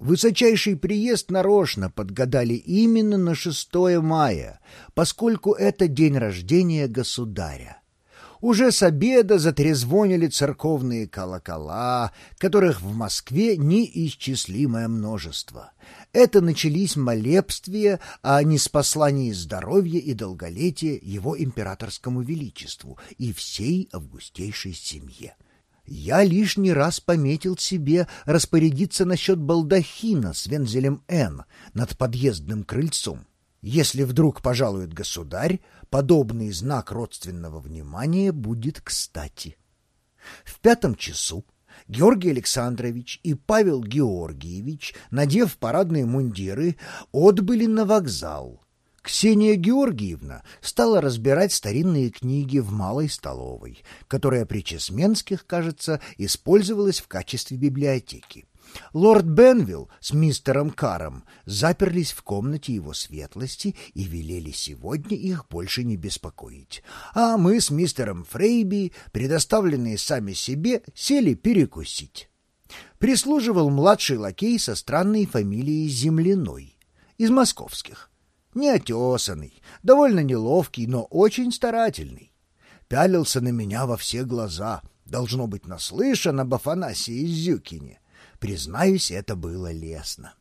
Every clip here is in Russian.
Высочайший приезд нарочно подгадали именно на 6 мая, поскольку это день рождения государя. Уже с обеда затрезвонили церковные колокола, которых в Москве неисчислимое множество. Это начались молебствия о неспослании здоровья и долголетия его императорскому величеству и всей августейшей семье. Я лишний раз пометил себе распорядиться насчет балдахина с вензелем «Н» над подъездным крыльцом. Если вдруг пожалует государь, подобный знак родственного внимания будет кстати. В пятом часу Георгий Александрович и Павел Георгиевич, надев парадные мундиры, отбыли на вокзал — Ксения Георгиевна стала разбирать старинные книги в малой столовой, которая при Чесменских, кажется, использовалась в качестве библиотеки. Лорд Бенвилл с мистером Каром заперлись в комнате его светлости и велели сегодня их больше не беспокоить. А мы с мистером Фрейби, предоставленные сами себе, сели перекусить. Прислуживал младший лакей со странной фамилией Земляной, из московских неотесанный, довольно неловкий, но очень старательный. Пялился на меня во все глаза, должно быть наслышан об Афанасии Зюкине. Признаюсь, это было лестно.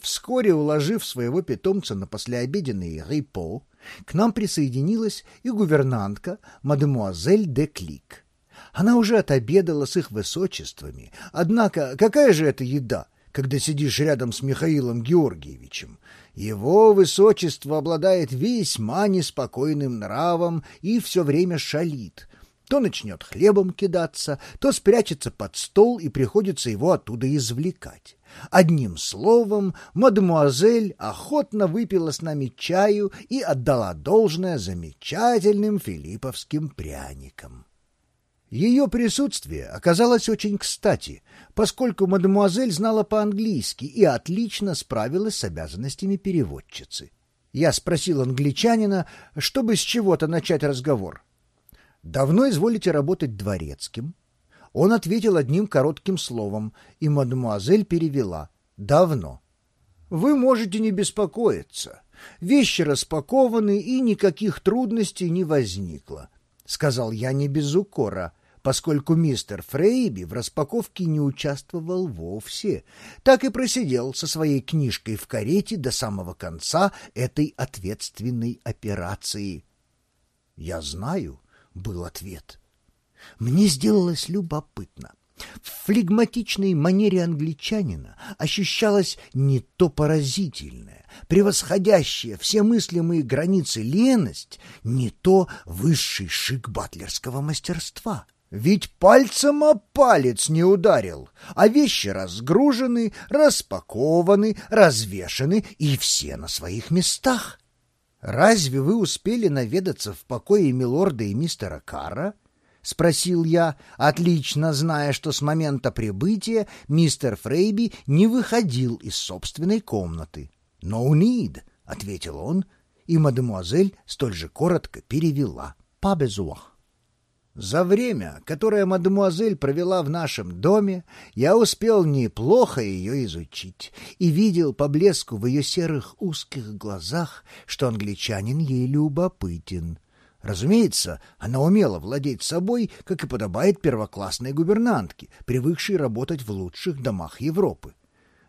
Вскоре, уложив своего питомца на послеобеденный репо, к нам присоединилась и гувернантка мадемуазель де Клик. Она уже отобедала с их высочествами, однако какая же это еда, когда сидишь рядом с Михаилом Георгиевичем, его высочество обладает весьма неспокойным нравом и все время шалит. То начнет хлебом кидаться, то спрячется под стол и приходится его оттуда извлекать. Одним словом, мадемуазель охотно выпила с нами чаю и отдала должное замечательным филипповским пряникам. Ее присутствие оказалось очень кстати, поскольку мадемуазель знала по-английски и отлично справилась с обязанностями переводчицы. Я спросил англичанина, чтобы с чего-то начать разговор. «Давно изволите работать дворецким?» Он ответил одним коротким словом, и мадемуазель перевела «давно». «Вы можете не беспокоиться. Вещи распакованы, и никаких трудностей не возникло», — сказал я не без укора — поскольку мистер Фрейби в распаковке не участвовал вовсе, так и просидел со своей книжкой в карете до самого конца этой ответственной операции. «Я знаю», — был ответ. Мне сделалось любопытно. В флегматичной манере англичанина ощущалась не то поразительная, превосходящая все мыслимые границы леность, не то высший шик батлерского мастерства. Ведь пальцем о палец не ударил, а вещи разгружены, распакованы, развешаны и все на своих местах. Разве вы успели наведаться в покое милорда и мистера Карра? — спросил я, отлично зная, что с момента прибытия мистер Фрейби не выходил из собственной комнаты. «No need», — ответил он, и мадемуазель столь же коротко перевела. «Pas besoin». За время, которое мадемуазель провела в нашем доме, я успел неплохо ее изучить и видел по блеску в ее серых узких глазах, что англичанин ей любопытен. Разумеется, она умела владеть собой, как и подобает первоклассной гувернантке, привыкшей работать в лучших домах Европы.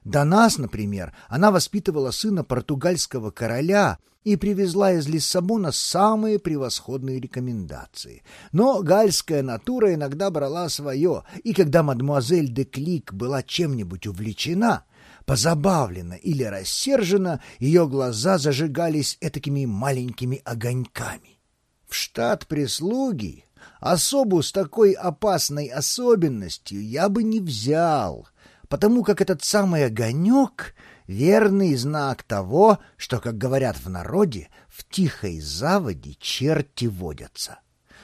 До нас, например, она воспитывала сына португальского короля и привезла из Лиссабона самые превосходные рекомендации. Но гальская натура иногда брала свое, и когда мадемуазель де Клик была чем-нибудь увлечена, позабавлена или рассержена, ее глаза зажигались этакими маленькими огоньками. В штат прислуги особу с такой опасной особенностью я бы не взял — потому как этот самый огонек — верный знак того, что, как говорят в народе, в тихой заводе черти водятся.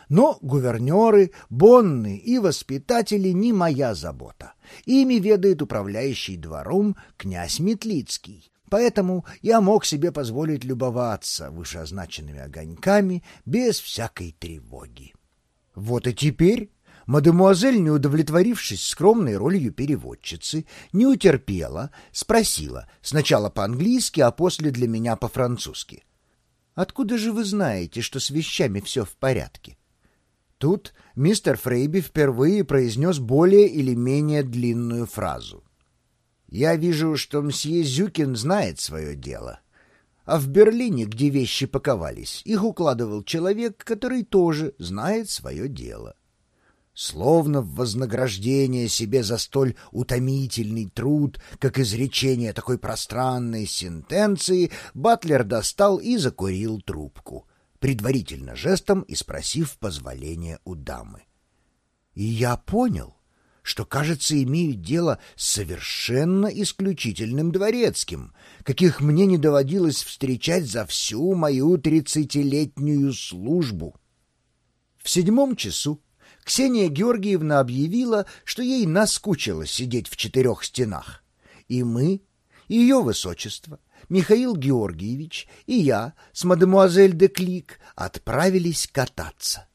Но гувернеры, бонны и воспитатели не моя забота. Ими ведает управляющий двором князь Метлицкий. Поэтому я мог себе позволить любоваться вышеозначенными огоньками без всякой тревоги. Вот и теперь Мадемуазель, не удовлетворившись скромной ролью переводчицы, не утерпела, спросила, сначала по-английски, а после для меня по-французски. «Откуда же вы знаете, что с вещами все в порядке?» Тут мистер Фрейби впервые произнес более или менее длинную фразу. «Я вижу, что мсье Зюкин знает свое дело». А в Берлине, где вещи паковались, их укладывал человек, который тоже знает свое дело. Словно в вознаграждение себе за столь утомительный труд, как изречение такой пространной сентенции, Батлер достал и закурил трубку, предварительно жестом и спросив позволения у дамы. И я понял, что, кажется, имею дело с совершенно исключительным дворецким, каких мне не доводилось встречать за всю мою тридцатилетнюю службу. В седьмом часу Ксения Георгиевна объявила, что ей наскучило сидеть в четырех стенах. И мы, ее высочество, Михаил Георгиевич и я с мадемуазель де Клик отправились кататься.